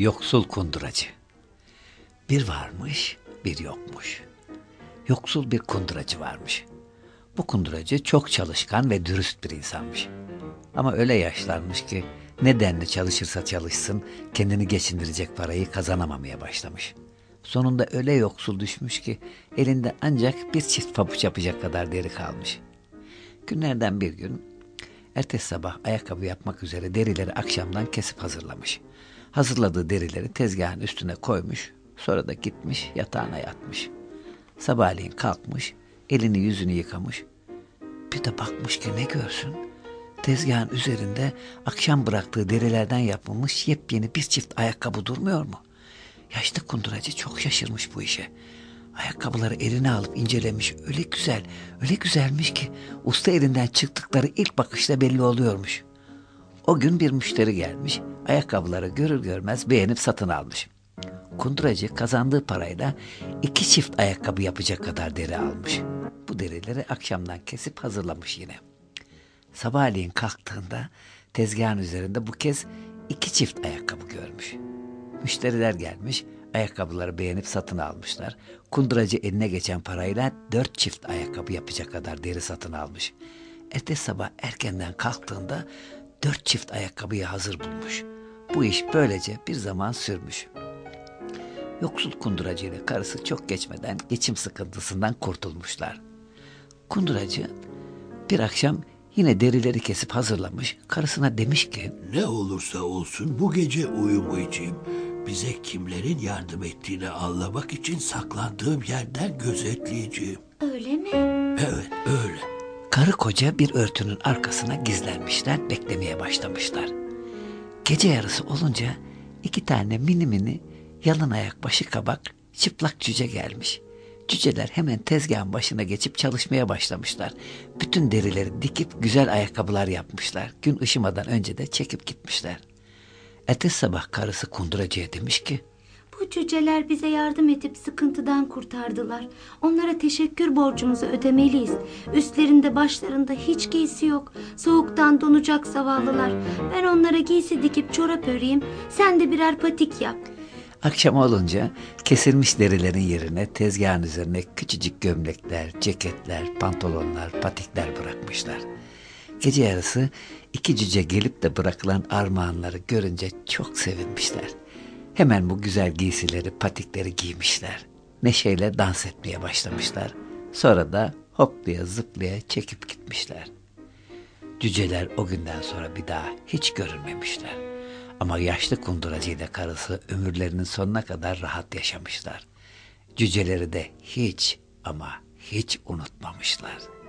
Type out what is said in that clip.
Yoksul kunduracı. Bir varmış, bir yokmuş. Yoksul bir kunduracı varmış. Bu kunduracı çok çalışkan ve dürüst bir insanmış. Ama öyle yaşlanmış ki nedenle çalışırsa çalışsın kendini geçindirecek parayı kazanamamaya başlamış. Sonunda öyle yoksul düşmüş ki elinde ancak bir çift pabuç yapacak kadar deri kalmış. Günlerden bir gün ertesi sabah ayakkabı yapmak üzere derileri akşamdan kesip hazırlamış. Hazırladığı derileri tezgahın üstüne koymuş, sonra da gitmiş yatağına yatmış. Sabahleyin kalkmış, elini yüzünü yıkamış. Bir de bakmış ki ne görsün? Tezgahın üzerinde akşam bıraktığı derilerden yapılmış yepyeni bir çift ayakkabı durmuyor mu? Yaşlı kunduracı çok şaşırmış bu işe. Ayakkabıları eline alıp incelemiş. Öyle güzel, öyle güzelmiş ki usta elinden çıktıkları ilk bakışta belli oluyormuş. O gün bir müşteri gelmiş. Ayakkabıları görür görmez beğenip satın almış. Kunduracı kazandığı parayla iki çift ayakkabı yapacak kadar deri almış. Bu derileri akşamdan kesip hazırlamış yine. Sabahleyin kalktığında tezgahın üzerinde bu kez iki çift ayakkabı görmüş. Müşteriler gelmiş, ayakkabıları beğenip satın almışlar. Kunduracı eline geçen parayla dört çift ayakkabı yapacak kadar deri satın almış. Ertesi sabah erkenden kalktığında dört çift ayakkabıyı hazır bulmuş. Bu iş böylece bir zaman sürmüş. Yoksul kunduracı ile karısı çok geçmeden geçim sıkıntısından kurtulmuşlar. Kunduracı bir akşam yine derileri kesip hazırlamış. Karısına demiş ki Ne olursa olsun bu gece uyumayacağım. Bize kimlerin yardım ettiğini anlamak için saklandığım yerden gözetleyeceğim. Öyle mi? Evet öyle. Karı koca bir örtünün arkasına gizlenmişler, beklemeye başlamışlar. Gece yarısı olunca iki tane mini mini yalın ayak başı kabak çıplak cüce gelmiş. Cüceler hemen tezgahın başına geçip çalışmaya başlamışlar. Bütün derileri dikip güzel ayakkabılar yapmışlar. Gün ışımadan önce de çekip gitmişler. Ertesi sabah karısı kunduracıya demiş ki Bu cüceler bize yardım edip sıkıntıdan kurtardılar. Onlara teşekkür borcumuzu ödemeliyiz. Üstlerinde başlarında hiç giysi yok. Soğuktan donacak zavallılar. Ben onlara giysi dikip çorap öreyim. Sen de birer patik yap. Akşam olunca kesilmiş derilerin yerine tezgahın üzerine küçücük gömlekler, ceketler, pantolonlar, patikler bırakmışlar. Gece yarısı iki cüce gelip de bırakılan armağanları görünce çok sevinmişler. Hemen bu güzel giysileri, patikleri giymişler. Neşeyle dans etmeye başlamışlar. Sonra da hoplaya zıplaya çekip gitmişler. Cüceler o günden sonra bir daha hiç görünmemişler. Ama yaşlı kunduracı ile karısı ömürlerinin sonuna kadar rahat yaşamışlar. Cüceleri de hiç ama hiç unutmamışlar.